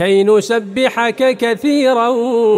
كي نسبحك كثيرا.